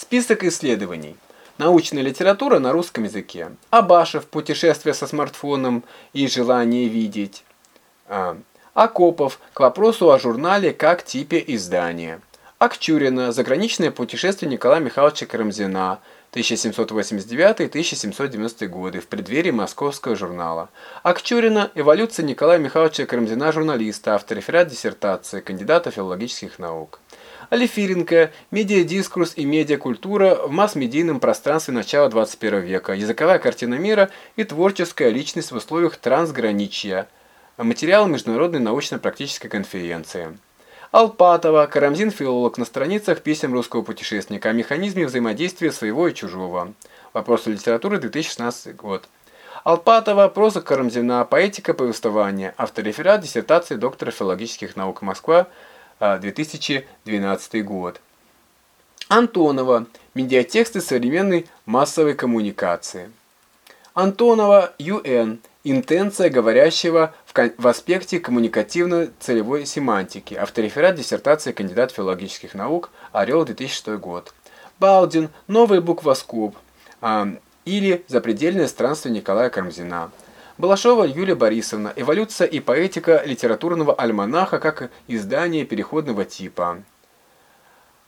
Список исследований. Научная литература на русском языке. Абашев «Путешествие со смартфоном и желание видеть». А. Акопов к вопросу о журнале как типе издания. Акчурина «Заграничное путешествие Николая Михайловича Карамзина» 1789-1790 годы в преддверии московского журнала. Акчурина «Эволюция Николая Михайловича Карамзина, журналиста, автор реферат диссертации, кандидата филологических наук». Алифиренко «Медиадискурс и медиакультура в масс-медийном пространстве начала 21 века. Языковая картина мира и творческая личность в условиях трансграничья». Материал Международной научно-практической конференции. Алпатова, Карамзин-филолог на страницах писем русского путешественника о механизме взаимодействия своего и чужого. Вопросы литературы, 2016 год. Алпатова, проза Карамзина, поэтика повествования, автореферат диссертации доктора филологических наук Москва, 2012 год. Антонова. Медиатексты современной массовой коммуникации. Антонова, Ю.Н. Интенция говорящего в, в аспекте коммуникативной целевой семантики. Автореферат диссертации кандидат филологических наук. Орел, 2006 год. Балдин. Новый буквоскоп. А, или Запредельное странствие Николая Кармзина. Балашова Юлия Борисовна. Эволюция и поэтика литературного альманаха как издание переходного типа.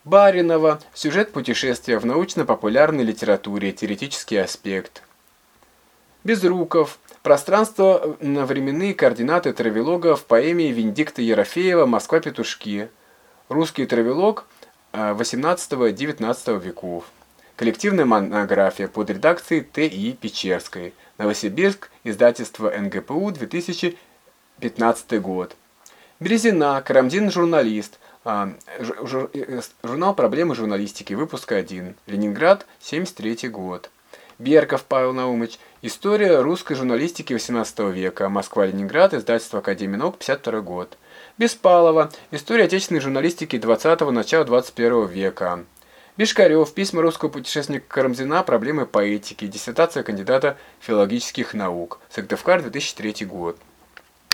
Баринова. Сюжет путешествия в научно-популярной литературе. Теоретический аспект. Безруков. Пространство-временные координаты травелога в поэме Венедикта Ерофеева «Москва-петушки». Русский травелог 18-19 веков. Коллективная монография под редакцией Т.И. Печерской. Новосибирск, издательство НГПУ, 2015 год. Березина, Карамзин журналист. А, журнал «Проблемы журналистики», выпуск 1. Ленинград, 73 год. Берков Павел Наумович. История русской журналистики XVIII века. Москва-Ленинград. Издательство Академии наук. 52 год. Беспалова. История отечественной журналистики 20-го, начала 21 века. Бешкарев. Письма русского путешественника Карамзина. Проблемы поэтики. Диссертация кандидата филологических наук. Сыктывкар, 2003 год.